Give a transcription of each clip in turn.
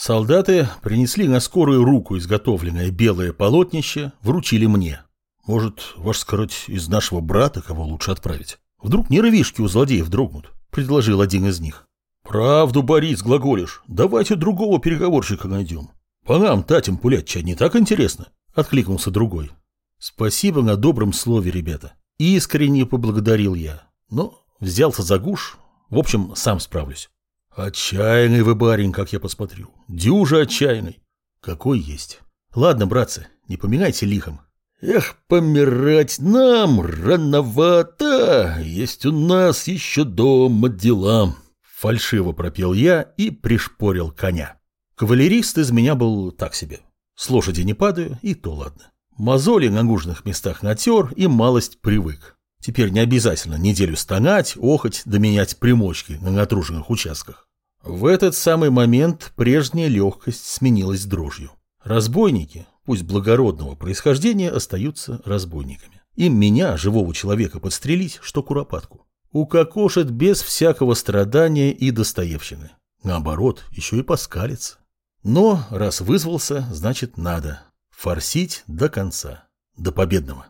Солдаты принесли на скорую руку изготовленное белое полотнище, вручили мне. Может, ваш скороть из нашего брата кого лучше отправить? Вдруг нервишки у злодеев дрогнут, предложил один из них. Правду, Борис, глаголишь. Давайте другого переговорщика найдем. По нам, татям, пулять чай не так интересно, откликнулся другой. Спасибо на добром слове, ребята. Искренне поблагодарил я. Но взялся за гуш. В общем, сам справлюсь. Отчаянный вы барин, как я посмотрю. Дюжа отчаянный. Какой есть. Ладно, братцы, не поминайте лихом. Эх, помирать нам рановато. Есть у нас еще дома дела. Фальшиво пропел я и пришпорил коня. Кавалерист из меня был так себе. С лошади не падаю, и то ладно. Мозоли на нужных местах натер и малость привык. Теперь не обязательно неделю стонать, охоть, доменять примочки на натруженных участках. В этот самый момент прежняя легкость сменилась дрожью. Разбойники, пусть благородного происхождения, остаются разбойниками. Им меня, живого человека, подстрелить, что куропатку. Укокошат без всякого страдания и достоевщины. Наоборот, еще и поскалится. Но раз вызвался, значит надо. Форсить до конца. До победного.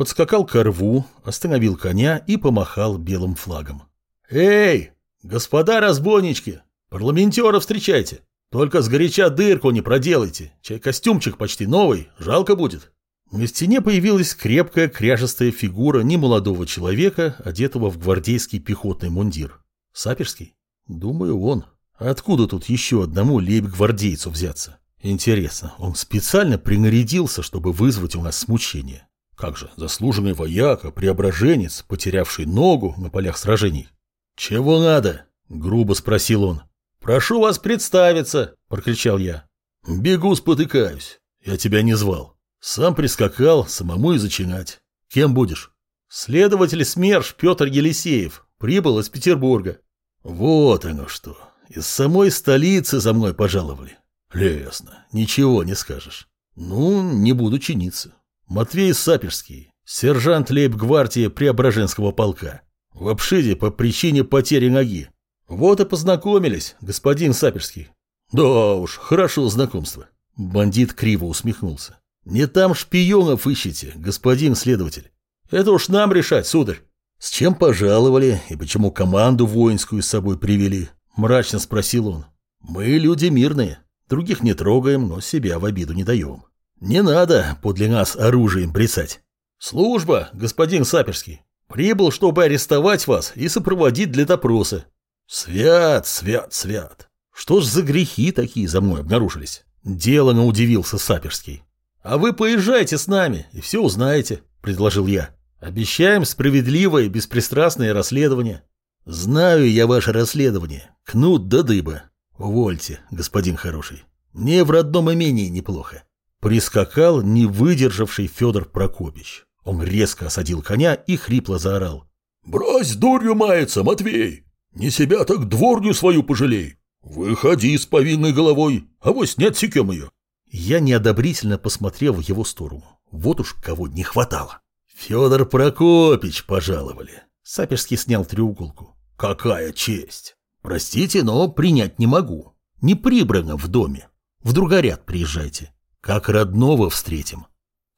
Подскакал к рву, остановил коня и помахал белым флагом. «Эй, господа разбойнички, Парламентера встречайте. Только сгоряча дырку не проделайте. Чай костюмчик почти новый, жалко будет. На стене появилась крепкая кряжестая фигура немолодого человека, одетого в гвардейский пехотный мундир. Саперский? Думаю, он. Откуда тут еще одному лейб-гвардейцу взяться? Интересно, он специально принарядился, чтобы вызвать у нас смущение. Как же, заслуженный вояка, преображенец, потерявший ногу на полях сражений. «Чего надо?» — грубо спросил он. «Прошу вас представиться!» – прокричал я. «Бегу, спотыкаюсь. Я тебя не звал. Сам прискакал, самому и зачинать. Кем будешь?» «Следователь СМЕРШ Петр Елисеев. Прибыл из Петербурга». «Вот оно что. Из самой столицы за мной пожаловали. Лесно. Ничего не скажешь. Ну, не буду чиниться. Матвей Саперский, сержант лейб-гвардии Преображенского полка. В обшиде по причине потери ноги. Вот и познакомились, господин Саперский. Да уж, хорошо знакомство. Бандит криво усмехнулся. Не там шпионов ищете, господин следователь. Это уж нам решать, сударь. С чем пожаловали и почему команду воинскую с собой привели? Мрачно спросил он. Мы люди мирные, других не трогаем, но себя в обиду не даем. Не надо подле нас оружием брецать. Служба, господин Саперский. Прибыл, чтобы арестовать вас и сопроводить для допроса. Свят, свят, свят. Что ж за грехи такие за мной обнаружились? Делано удивился Саперский. А вы поезжайте с нами и все узнаете, предложил я. Обещаем справедливое и беспристрастное расследование. Знаю я ваше расследование. Кнут да дыба. Увольте, господин хороший. Мне в родном имении неплохо. Прискакал не выдержавший Федор Прокопич. Он резко осадил коня и хрипло заорал. «Брось дурью мается, Матвей! Не себя, так дворню свою пожалей. Выходи с повинной головой, а вось не отсекем ее. Я неодобрительно посмотрел в его сторону. Вот уж кого не хватало. Федор Прокопич пожаловали. Саперский снял треуголку. Какая честь! Простите, но принять не могу. Не прибрано в доме. В другоряд приезжайте. Как родного встретим.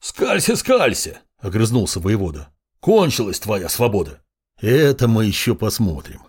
Скалься, скалься, огрызнулся воевода. Кончилась твоя свобода. Это мы еще посмотрим.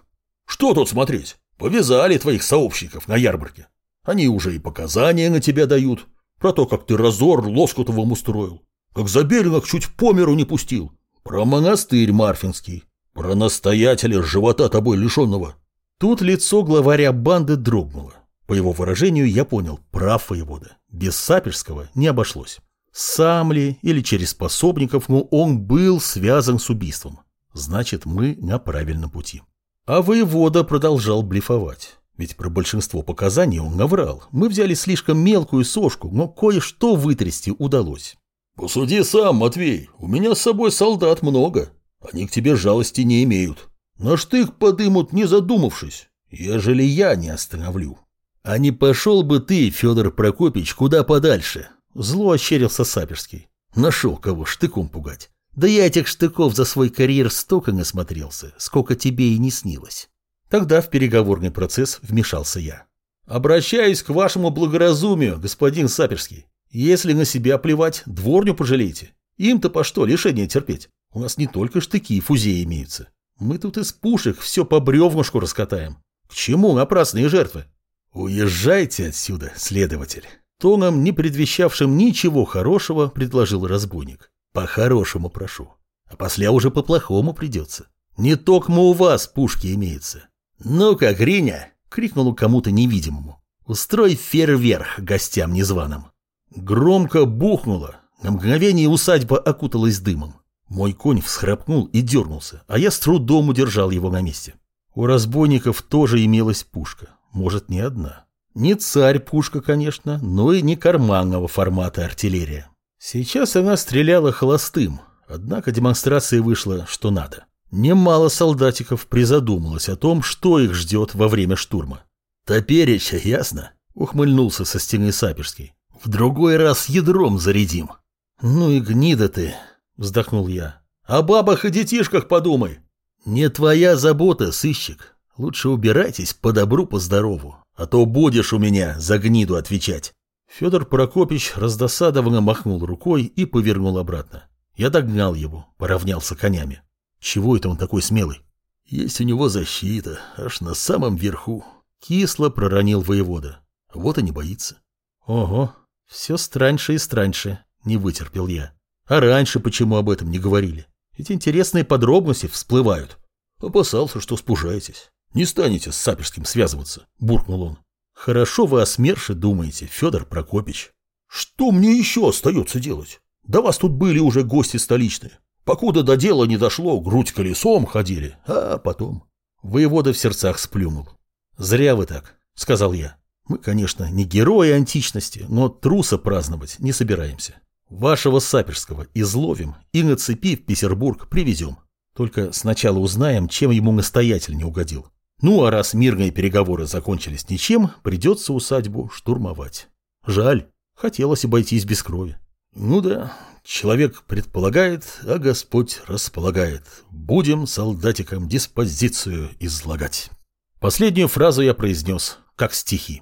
Что тут смотреть? Повязали твоих сообщников на ярмарке. Они уже и показания на тебя дают. Про то, как ты разор Лоскутовым устроил. Как Забелинок чуть по миру не пустил. Про монастырь Марфинский. Про настоятеля живота тобой лишенного. Тут лицо главаря банды дрогнуло. По его выражению я понял, прав воевода. Без Саперского не обошлось. Сам ли или через пособников, но он был связан с убийством. Значит, мы на правильном пути. А воевода продолжал блефовать. Ведь про большинство показаний он наврал. Мы взяли слишком мелкую сошку, но кое-что вытрясти удалось. «Посуди сам, Матвей. У меня с собой солдат много. Они к тебе жалости не имеют. На штык подымут, не задумавшись, ежели я не остановлю». «А не пошел бы ты, Федор Прокопич, куда подальше?» Зло ощерился Саперский. Нашел кого штыком пугать. Да я этих штыков за свой карьер столько насмотрелся, сколько тебе и не снилось. Тогда в переговорный процесс вмешался я. Обращаюсь к вашему благоразумию, господин Саперский. Если на себя плевать, дворню пожалейте. Им-то по что лишение терпеть? У нас не только штыки и фузеи имеются. Мы тут из пушек все по бревнушку раскатаем. К чему напрасные жертвы? Уезжайте отсюда, следователь. Тоном, не предвещавшим ничего хорошего, предложил разбойник. По-хорошему прошу. А после уже по-плохому придется. Не только у вас пушки имеются. Ну-ка, Гриня, крикнул кому-то невидимому. Устрой фейерверк гостям незваным. Громко бухнуло. На мгновение усадьба окуталась дымом. Мой конь всхрапнул и дернулся, а я с трудом удержал его на месте. У разбойников тоже имелась пушка, может, не одна. Не царь пушка, конечно, но и не карманного формата артиллерия. Сейчас она стреляла холостым, однако демонстрация вышла что надо. Немало солдатиков призадумалось о том, что их ждет во время штурма. «Топереча, ясно?» — ухмыльнулся со стены Саперский. «В другой раз ядром зарядим». «Ну и гнида ты!» — вздохнул я. «О бабах и детишках подумай!» «Не твоя забота, сыщик. Лучше убирайтесь по добру, по здорову, а то будешь у меня за гниду отвечать». Федор Прокопич раздосадованно махнул рукой и повернул обратно. Я догнал его, поравнялся конями. Чего это он такой смелый? Есть у него защита, аж на самом верху. Кисло проронил воевода. Вот и не боится. Ого, все страньше и страньше, не вытерпел я. А раньше почему об этом не говорили? Ведь интересные подробности всплывают. Опасался, что спужаетесь. Не станете с Саперским связываться, буркнул он. Хорошо вы о СМЕРШе думаете, Федор Прокопич. Что мне еще остается делать? Да вас тут были уже гости столичные. Покуда до дела не дошло, грудь колесом ходили, а потом... Воевода в сердцах сплюнул. «Зря вы так», — сказал я. «Мы, конечно, не герои античности, но труса праздновать не собираемся. Вашего Саперского изловим и на цепи в Петербург привезем. Только сначала узнаем, чем ему настоятель не угодил. Ну, а раз мирные переговоры закончились ничем, придется усадьбу штурмовать. Жаль, хотелось обойтись без крови. Ну да, человек предполагает, а Господь располагает. Будем солдатикам диспозицию излагать. Последнюю фразу я произнес, как стихи.